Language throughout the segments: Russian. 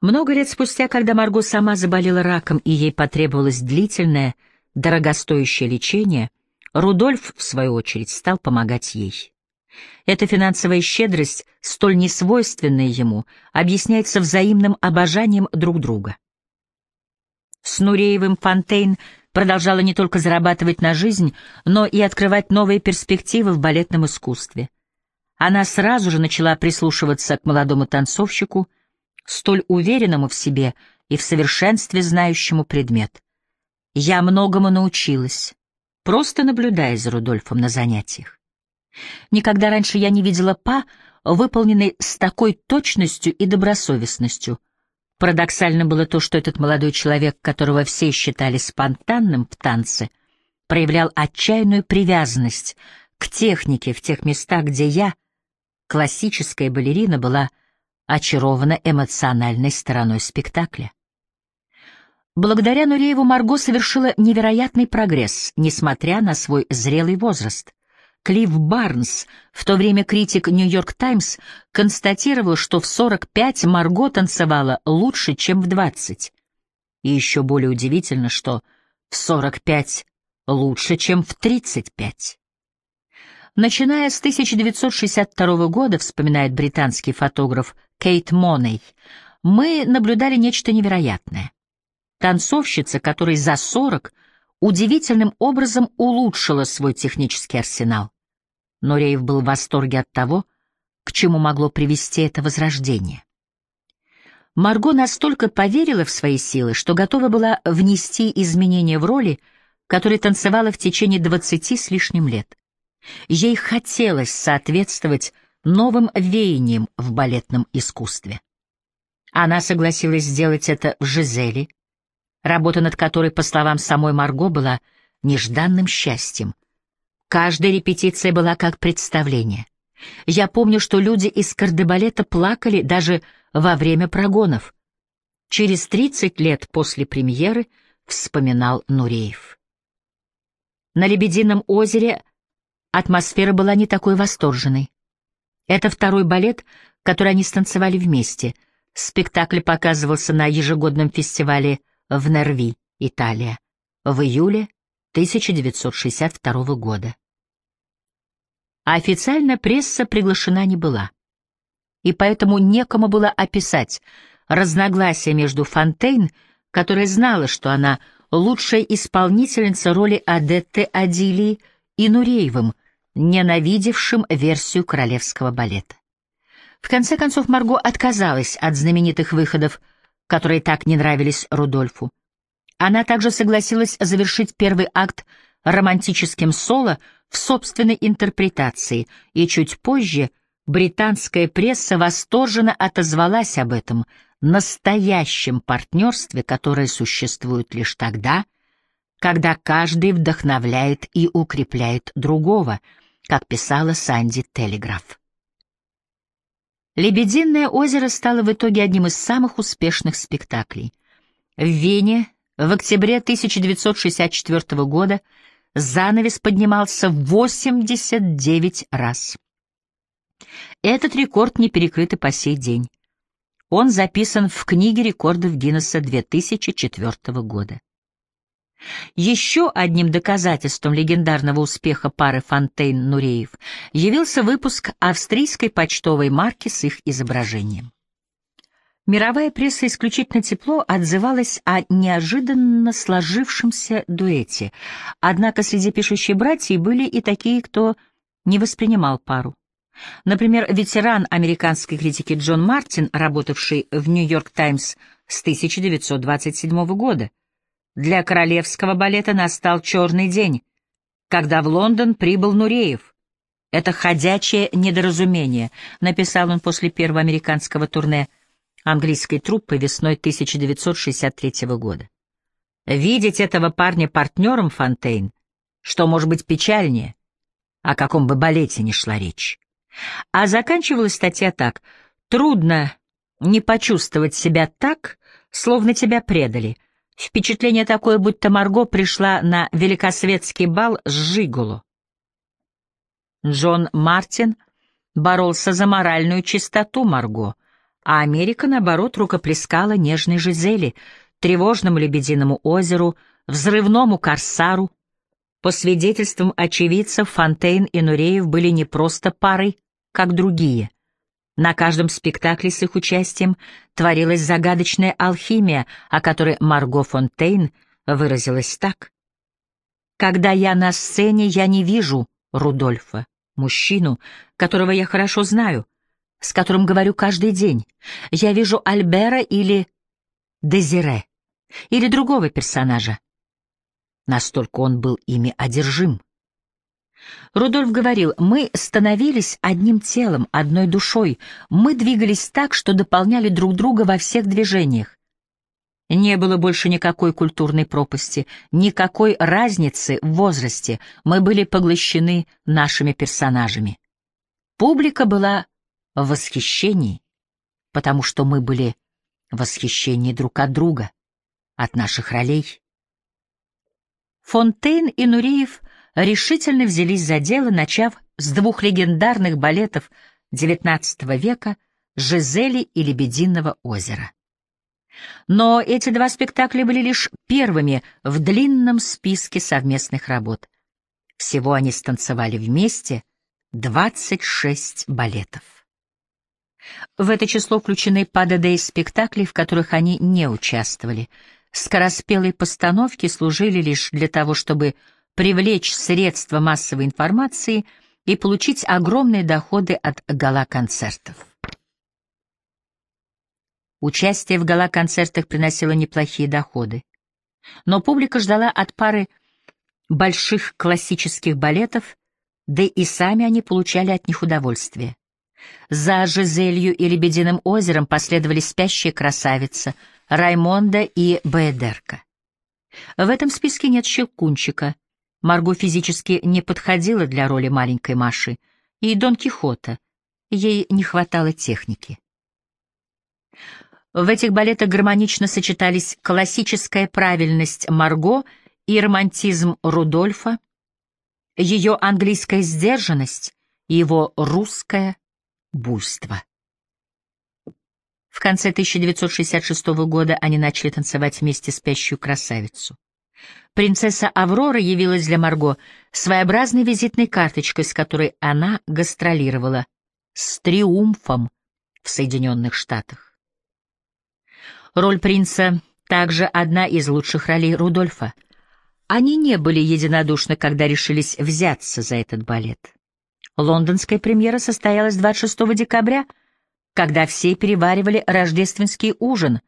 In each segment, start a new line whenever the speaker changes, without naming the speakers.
Много лет спустя, когда Марго сама заболела раком и ей потребовалось длительное, дорогостоящее лечение, Рудольф, в свою очередь, стал помогать ей. Эта финансовая щедрость, столь несвойственная ему, объясняется взаимным обожанием друг друга. С Нуреевым Фонтейн продолжала не только зарабатывать на жизнь, но и открывать новые перспективы в балетном искусстве. Она сразу же начала прислушиваться к молодому танцовщику, столь уверенному в себе и в совершенстве знающему предмет. Я многому научилась, просто наблюдая за Рудольфом на занятиях. Никогда раньше я не видела па, выполненной с такой точностью и добросовестностью. Парадоксально было то, что этот молодой человек, которого все считали спонтанным в танце, проявлял отчаянную привязанность к технике в тех местах, где я, классическая балерина, была очарована эмоциональной стороной спектакля. Благодаря Нурееву Марго совершила невероятный прогресс, несмотря на свой зрелый возраст. Клифф Барнс, в то время критик «Нью-Йорк Таймс», констатировал, что в 45 Марго танцевала лучше, чем в 20. И еще более удивительно, что в 45 лучше, чем в 35. Начиная с 1962 года, вспоминает британский фотограф Кейт Моней, мы наблюдали нечто невероятное. Танцовщица, которой за 40, удивительным образом улучшила свой технический арсенал. Но Рейв был в восторге от того, к чему могло привести это возрождение. Марго настолько поверила в свои силы, что готова была внести изменения в роли, которые танцевала в течение двадцати с лишним лет. Ей хотелось соответствовать новым веяниям в балетном искусстве. Она согласилась сделать это в Жизели, работа над которой, по словам самой Марго, была нежданным счастьем. Каждая репетиция была как представление. Я помню, что люди из кардебалета плакали даже во время прогонов. Через 30 лет после премьеры вспоминал Нуреев. На Лебедином озере атмосфера была не такой восторженной. Это второй балет, который они станцевали вместе. Спектакль показывался на ежегодном фестивале в Нерви, Италия, в июле 1962 года. Официальная пресса приглашена не была. И поэтому некому было описать разногласия между Фонтейн, которая знала, что она лучшая исполнительница роли Адетты Адилии, и Нуреевым — ненавидевшим версию королевского балета. В конце концов, Марго отказалась от знаменитых выходов, которые так не нравились Рудольфу. Она также согласилась завершить первый акт романтическим соло в собственной интерпретации, и чуть позже британская пресса восторженно отозвалась об этом настоящем партнерстве, которое существует лишь тогда, когда каждый вдохновляет и укрепляет другого — как писала Санди Телеграф. «Лебединое озеро» стало в итоге одним из самых успешных спектаклей. В Вене в октябре 1964 года занавес поднимался 89 раз. Этот рекорд не перекрыт и по сей день. Он записан в книге рекордов Гиннесса 2004 года. Еще одним доказательством легендарного успеха пары Фонтейн-Нуреев явился выпуск австрийской почтовой марки с их изображением. Мировая пресса исключительно тепло отзывалась о неожиданно сложившемся дуэте, однако среди пишущих братьев были и такие, кто не воспринимал пару. Например, ветеран американской критики Джон Мартин, работавший в «Нью-Йорк Таймс» с 1927 года, для королевского балета настал черный день, когда в Лондон прибыл Нуреев. Это ходячее недоразумение, написал он после первого американского турне английской труппы весной 1963 года. Видеть этого парня партнером Фонтейн, что может быть печальнее, о каком бы балете ни шла речь. А заканчивалась статья так. «Трудно не почувствовать себя так, словно тебя предали», Впечатление такое, будто Марго пришла на великосветский бал с Жиголо. Джон Мартин боролся за моральную чистоту Марго, а Америка, наоборот, рукоплескала нежной Жизели, тревожному лебединому озеру, взрывному корсару. По свидетельствам очевидцев, Фонтейн и Нуреев были не просто парой, как другие. На каждом спектакле с их участием творилась загадочная алхимия, о которой Марго Фонтейн выразилась так. «Когда я на сцене, я не вижу Рудольфа, мужчину, которого я хорошо знаю, с которым говорю каждый день. Я вижу Альбера или Дезире, или другого персонажа. Настолько он был ими одержим. Рудольф говорил, мы становились одним телом, одной душой, мы двигались так, что дополняли друг друга во всех движениях. Не было больше никакой культурной пропасти, никакой разницы в возрасте, мы были поглощены нашими персонажами. Публика была в восхищении, потому что мы были в восхищении друг от друга, от наших ролей. Фонтейн и Нуреев решительно взялись за дело, начав с двух легендарных балетов XIX века «Жизели» и «Лебединого озера». Но эти два спектакля были лишь первыми в длинном списке совместных работ. Всего они станцевали вместе 26 балетов. В это число включены ПДД из спектаклей, в которых они не участвовали. Скороспелые постановки служили лишь для того, чтобы привлечь средства массовой информации и получить огромные доходы от гала-концертов. Участие в гала-концертах приносило неплохие доходы. Но публика ждала от пары больших классических балетов, да и сами они получали от них удовольствие. За Жизелью и Лебединым озером последовали «Спящая красавица», «Раймонда» и «Баэдерка». В этом списке нет «Щелкунчика», Марго физически не подходила для роли маленькой Маши, и Дон Кихота, ей не хватало техники. В этих балетах гармонично сочетались классическая правильность Марго и романтизм Рудольфа, ее английская сдержанность и его русское буйство. В конце 1966 года они начали танцевать вместе спящую красавицу. Принцесса Аврора явилась для Марго своеобразной визитной карточкой, с которой она гастролировала с триумфом в Соединенных Штатах. Роль принца также одна из лучших ролей Рудольфа. Они не были единодушны, когда решились взяться за этот балет. Лондонская премьера состоялась 26 декабря, когда все переваривали рождественский ужин —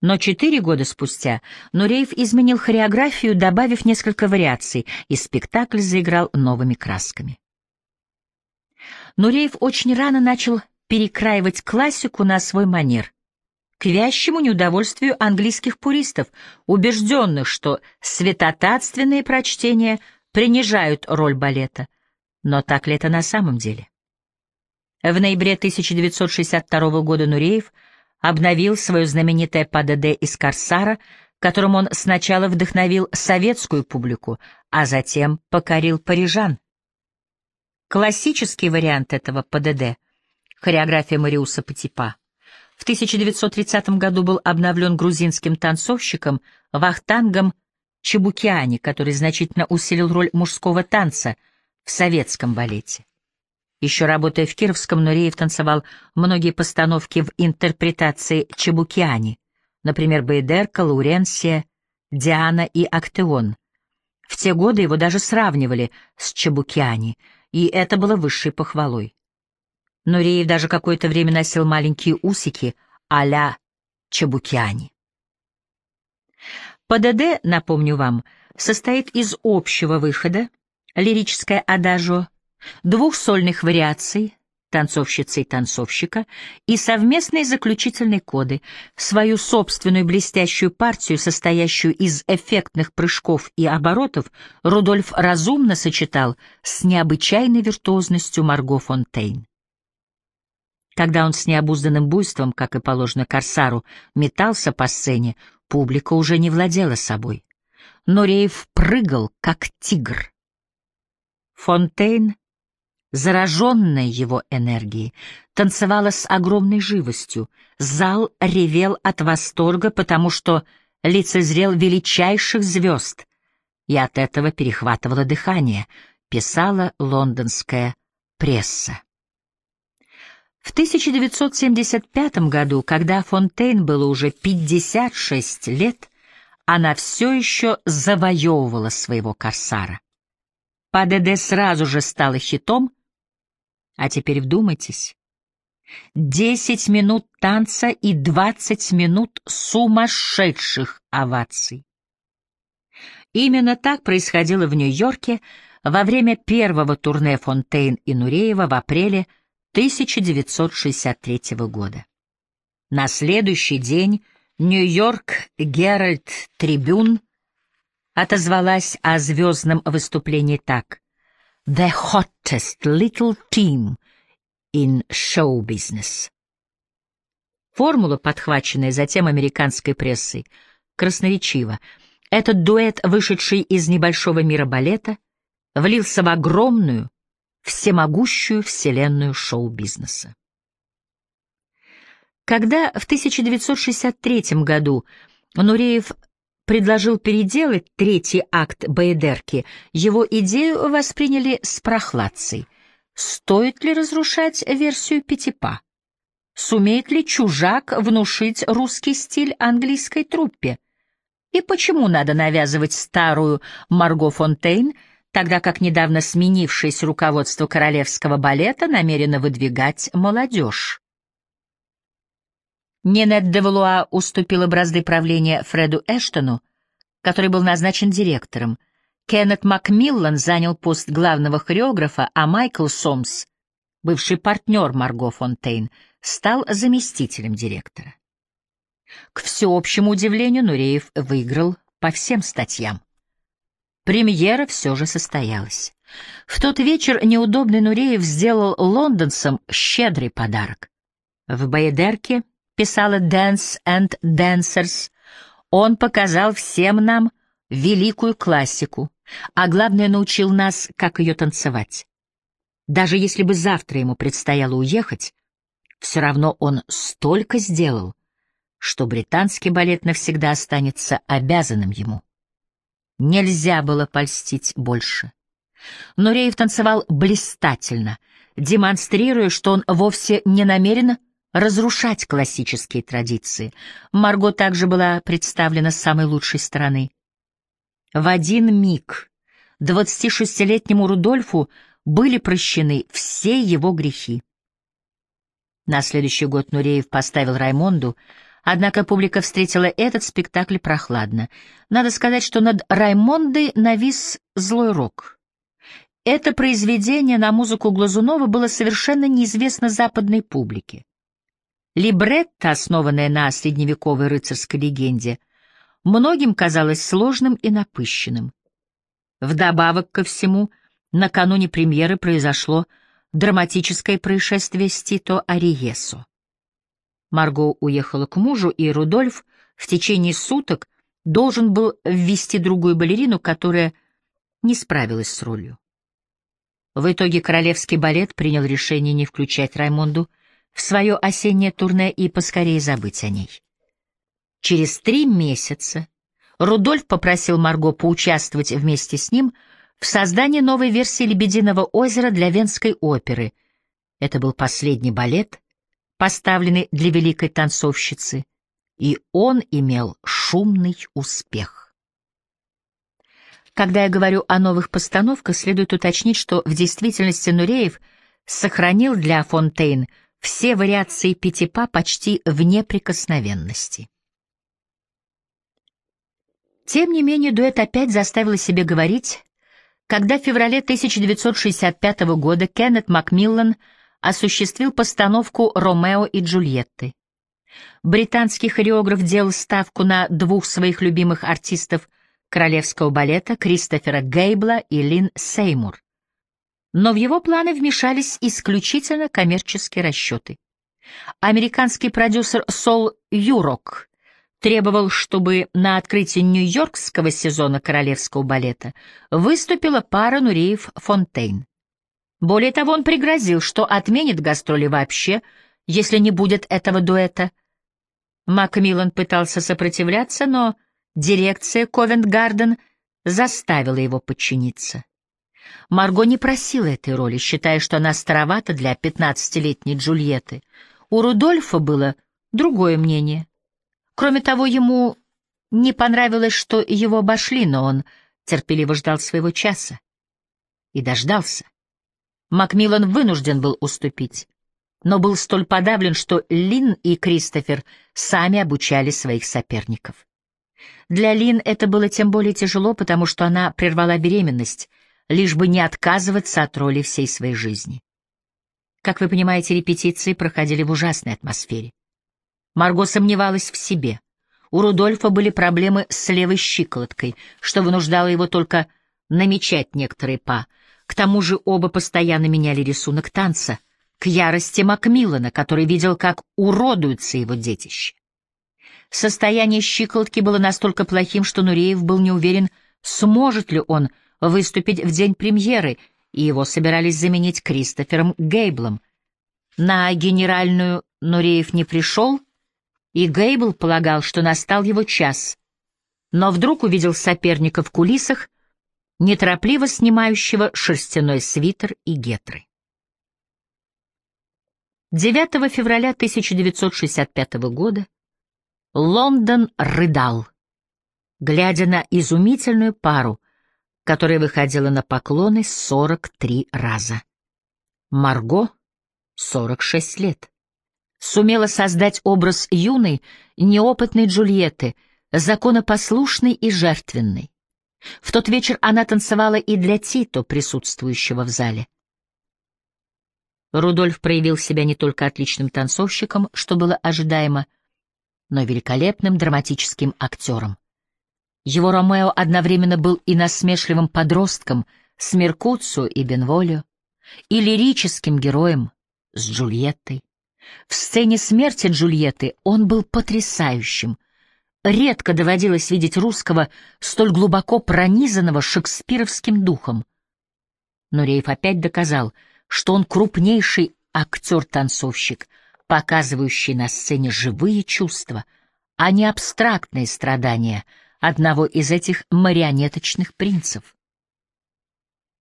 но четыре года спустя Нуреев изменил хореографию, добавив несколько вариаций, и спектакль заиграл новыми красками. Нуреев очень рано начал перекраивать классику на свой манер, к вящему неудовольствию английских пуристов, убежденных, что святотатственные прочтения принижают роль балета. Но так ли это на самом деле? В ноябре 1962 года Нуреев — обновил свое знаменитое ПДД из «Корсара», которым он сначала вдохновил советскую публику, а затем покорил парижан. Классический вариант этого ПДД — хореография Мариуса Патипа. В 1930 году был обновлен грузинским танцовщиком Вахтангом Чебукиани, который значительно усилил роль мужского танца в советском балете. Еще работая в Кировском, Нуреев танцевал многие постановки в интерпретации Чебукиани, например, Бейдерка, Лауренсия, Диана и Актеон. В те годы его даже сравнивали с Чебукиани, и это было высшей похвалой. Нуреев даже какое-то время носил маленькие усики а-ля Чебукиани. ПДД, напомню вам, состоит из общего выхода, лирическое адажио, двух сольных вариаций танцовщицы и танцовщика и совместные заключительные коды, свою собственную блестящую партию, состоящую из эффектных прыжков и оборотов, Рудольф разумно сочетал с необычайной виртуозностью Марго Фонтейн. Когда он с необузданным буйством, как и положено корсару, метался по сцене, публика уже не владела собой. Но Рейв прыгал, как тигр. Фонтейн зараженная его энергией, танцевала с огромной живостью. Зал ревел от восторга, потому что лицезрел величайших звезд, и от этого перехватывало дыхание, писала лондонская пресса. В 1975 году, когда Фонтейн было уже 56 лет, она все еще завоевывала своего корсара. ПДД сразу же стала хитом, а теперь вдумайтесь. Десять минут танца и двадцать минут сумасшедших оваций. Именно так происходило в Нью-Йорке во время первого турне Фонтейн и Нуреева в апреле 1963 года. На следующий день Нью-Йорк Геральд Трибюн отозвалась о звездном выступлении так. «The hottest little team in show business». Формула, подхваченная затем американской прессой, красноречива. Этот дуэт, вышедший из небольшого мира балета, влился в огромную, всемогущую вселенную шоу-бизнеса. Когда в 1963 году Нуреев предложил переделать третий акт Баедерки, его идею восприняли с прохладцей. Стоит ли разрушать версию Пятипа? Сумеет ли чужак внушить русский стиль английской труппе? И почему надо навязывать старую Марго Фонтейн, тогда как недавно сменившееся руководство королевского балета намерено выдвигать молодежь? Нинет де Валуа уступила бразды правления Фреду Эштону, который был назначен директором. Кеннет Макмиллан занял пост главного хореографа, а Майкл Сомс, бывший партнер Марго Фонтейн, стал заместителем директора. К всеобщему удивлению Нуреев выиграл по всем статьям. Премьера все же состоялась. В тот вечер неудобный Нуреев сделал лондонцам щедрый подарок. В Байедерке писала Dance and Dancers, он показал всем нам великую классику, а главное научил нас, как ее танцевать. Даже если бы завтра ему предстояло уехать, все равно он столько сделал, что британский балет навсегда останется обязанным ему. Нельзя было польстить больше. Но Реев танцевал блистательно, демонстрируя, что он вовсе не намерен разрушать классические традиции. Марго также была представлена с самой лучшей стороны. В один миг 26-летнему Рудольфу были прощены все его грехи. На следующий год Нуреев поставил Раймонду, однако публика встретила этот спектакль прохладно. Надо сказать, что над Раймондой навис злой рок. Это произведение на музыку Глазунова было совершенно неизвестно западной публике. Либретто, основанное на средневековой рыцарской легенде, многим казалось сложным и напыщенным. Вдобавок ко всему, накануне премьеры произошло драматическое происшествие с Тито Ариесо. Марго уехала к мужу, и Рудольф в течение суток должен был ввести другую балерину, которая не справилась с ролью. В итоге королевский балет принял решение не включать Раймонду в свое осеннее турне и поскорее забыть о ней. Через три месяца Рудольф попросил Марго поучаствовать вместе с ним в создании новой версии «Лебединого озера» для Венской оперы. Это был последний балет, поставленный для великой танцовщицы, и он имел шумный успех. Когда я говорю о новых постановках, следует уточнить, что в действительности Нуреев сохранил для Фонтейн все вариации Пятипа почти в неприкосновенности. Тем не менее, дуэт опять заставил себе говорить, когда в феврале 1965 года Кеннет Макмиллан осуществил постановку «Ромео и Джульетты». Британский хореограф делал ставку на двух своих любимых артистов королевского балета Кристофера Гейбла и Лин Сеймур. Но в его планы вмешались исключительно коммерческие расчеты. Американский продюсер Сол Юрок требовал, чтобы на открытии нью-йоркского сезона королевского балета выступила пара Нуреев Фонтейн. Более того, он пригрозил, что отменит гастроли вообще, если не будет этого дуэта. Макмиллан пытался сопротивляться, но дирекция Ковент-Гарден заставила его подчиниться. Марго не просила этой роли, считая, что она старовата для пятнадцатилетней Джульетты. У Рудольфа было другое мнение. Кроме того, ему не понравилось, что его обошли, но он терпеливо ждал своего часа. И дождался. Макмиллан вынужден был уступить, но был столь подавлен, что Лин и Кристофер сами обучали своих соперников. Для Лин это было тем более тяжело, потому что она прервала беременность, лишь бы не отказываться от роли всей своей жизни. Как вы понимаете, репетиции проходили в ужасной атмосфере. Марго сомневалась в себе. У Рудольфа были проблемы с левой щиколоткой, что вынуждало его только намечать некоторые па — к тому же оба постоянно меняли рисунок танца, к ярости Макмиллана, который видел, как уродуется его детище. Состояние щиколотки было настолько плохим, что Нуреев был не уверен, сможет ли он выступить в день премьеры, и его собирались заменить Кристофером Гейблом. На генеральную Нуреев не пришел, и Гейбл полагал, что настал его час. Но вдруг увидел соперника в кулисах, неторопливо снимающего шерстяной свитер и гетры. 9 февраля 1965 года Лондон рыдал, глядя на изумительную пару, которая выходила на поклоны 43 раза. Марго, 46 лет, сумела создать образ юной, неопытной Джульетты, законопослушной и жертвенной. В тот вечер она танцевала и для Тито, присутствующего в зале. Рудольф проявил себя не только отличным танцовщиком, что было ожидаемо, но великолепным драматическим актером. Его Ромео одновременно был и насмешливым подростком с Меркуцу и Бенволио, и лирическим героем с Джульеттой. В сцене смерти Джульетты он был потрясающим — Редко доводилось видеть русского, столь глубоко пронизанного шекспировским духом. Но Рейф опять доказал, что он крупнейший актер-танцовщик, показывающий на сцене живые чувства, а не абстрактные страдания одного из этих марионеточных принцев.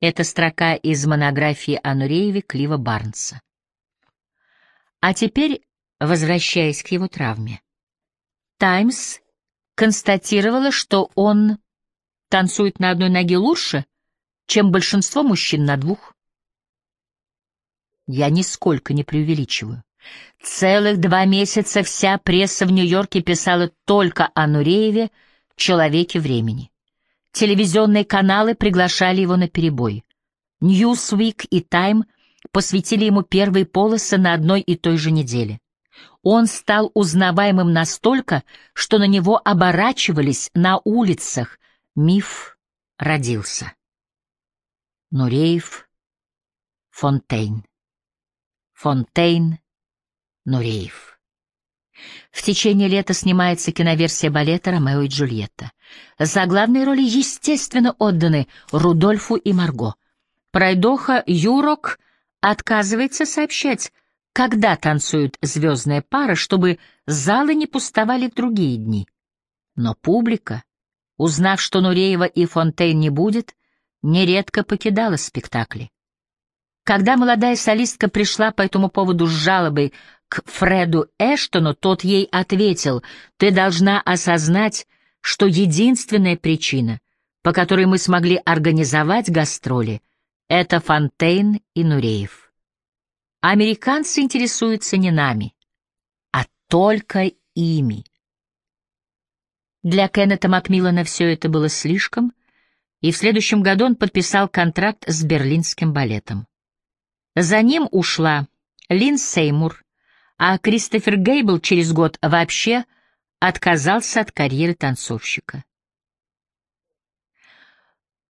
Это строка из монографии о Клива Барнса. А теперь, возвращаясь к его травме. «Таймс» констатировала, что он танцует на одной ноге лучше, чем большинство мужчин на двух. Я нисколько не преувеличиваю. Целых два месяца вся пресса в Нью-Йорке писала только о Нурееве, человеке времени. Телевизионные каналы приглашали его на перебой. Newsweek и Time посвятили ему первые полосы на одной и той же неделе. Он стал узнаваемым настолько, что на него оборачивались на улицах. Миф родился. Нуреев, Фонтейн. Фонтейн, Нуреев. В течение лета снимается киноверсия балета «Ромео и Джульетта». За главные роли, естественно, отданы Рудольфу и Марго. Пройдоха Юрок отказывается сообщать, когда танцуют звездная пара, чтобы залы не пустовали в другие дни. Но публика, узнав, что Нуреева и Фонтейн не будет, нередко покидала спектакли. Когда молодая солистка пришла по этому поводу с жалобой к Фреду Эштону, тот ей ответил, «Ты должна осознать, что единственная причина, по которой мы смогли организовать гастроли, это Фонтейн и Нуреев. Американцы интересуются не нами, а только ими. Для Кеннета Макмиллана все это было слишком, и в следующем году он подписал контракт с Берлинским балетом. За ним ушла Лин Сеймур, а Кристофер Гейбл через год вообще отказался от карьеры танцовщика.